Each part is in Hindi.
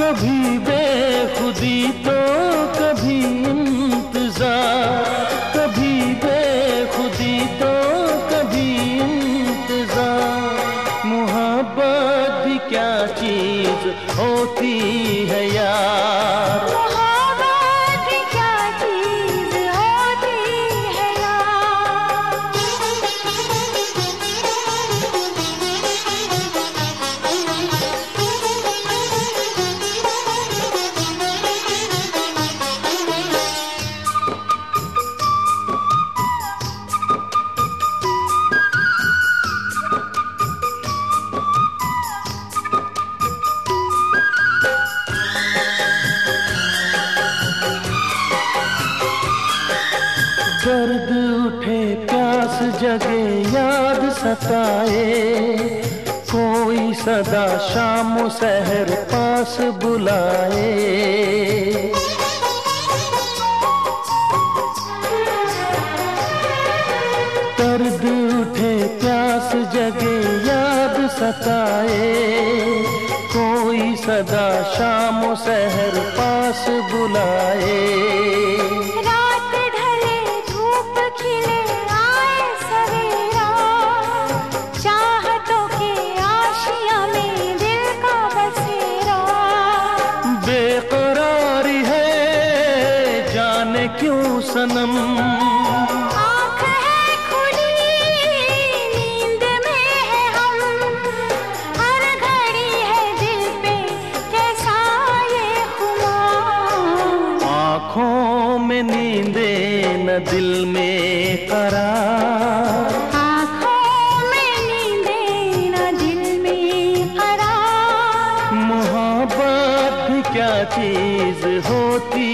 कभी बेखुदी तो कभी इंतज़ार। कभी बेखुदी तो कभी इंतज़ार। मोहब्बत भी क्या चीज़ होती है यार? जगे याद सताए। कोई सदा शाम शहर पास बुलाए। दर्द उठे प्यास जगे याद सताए। कोई सदा शाम शहर पास बुलाए। सनम। आँख खुली नींद में हम। हर घड़ी दिल पे कैसा ये खुमार आँखों में नींदे न दिल में करार आँखों में नींदे न दिल में करार मोहब्बत क्या चीज़ होती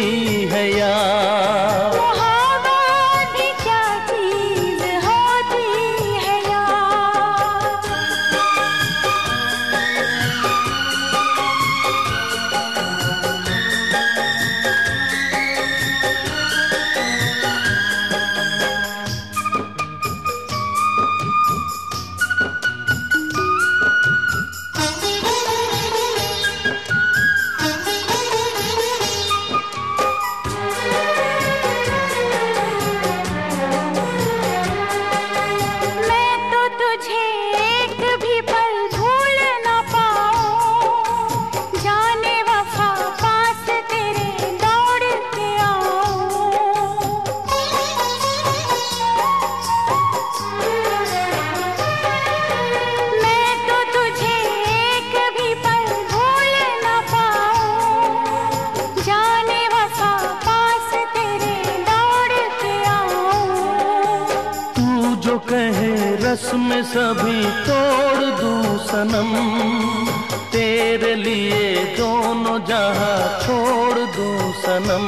रस्म सभी तोड़ दूँ सनम तेरे लिए दोनों जहाँ छोड़ दूँ सनम।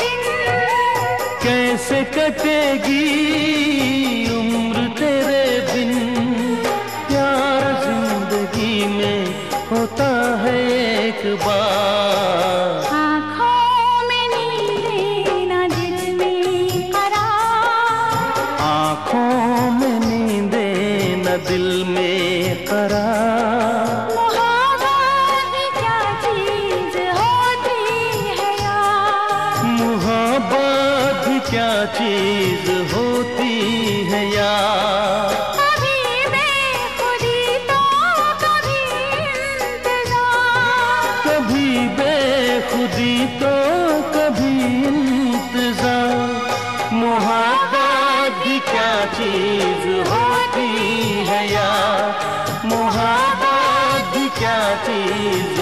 दिन। कैसे कटेगी उम्र तेरे बिन? प्यार ज़िंदगी में होता है एक बार। दिल में करार। मोहब्बत क्या चीज़ होती है यार? मोहब्बत भी क्या चीज़ होती है यार? कभी तो कभी इंतज़ार। कभी बेखुदी तो क्या चीज़